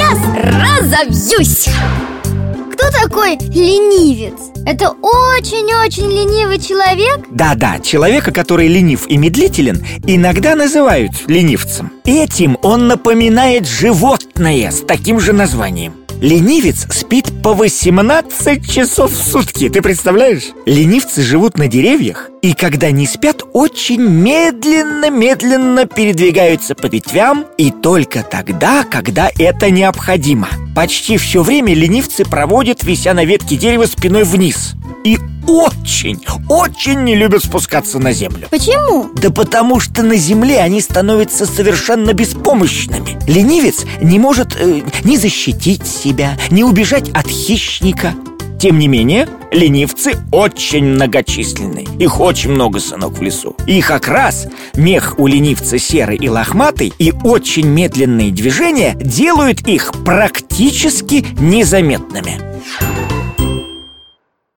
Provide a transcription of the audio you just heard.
разобьюсь Кто такой ленивец? Это очень-очень ленивый человек? Да-да, человека, который ленив и медлителен, иногда называют ленивцем Этим он напоминает животное с таким же названием Ленивец спит по 18 часов в сутки, ты представляешь? Ленивцы живут на деревьях и когда не спят, очень медленно-медленно передвигаются по ветвям и только тогда, когда это необходимо Почти все время ленивцы проводят, вися на ветке дерева спиной вниз И очень, очень не любят спускаться на землю. Почему? Да потому что на земле они становятся совершенно беспомощными. Ленивец не может э, ни защитить себя, ни убежать от хищника. Тем не менее, ленивцы очень многочисленны. Их очень много, сынок, в лесу. И как раз мех у ленивца серый и лохматый И очень медленные движения делают их практически незаметными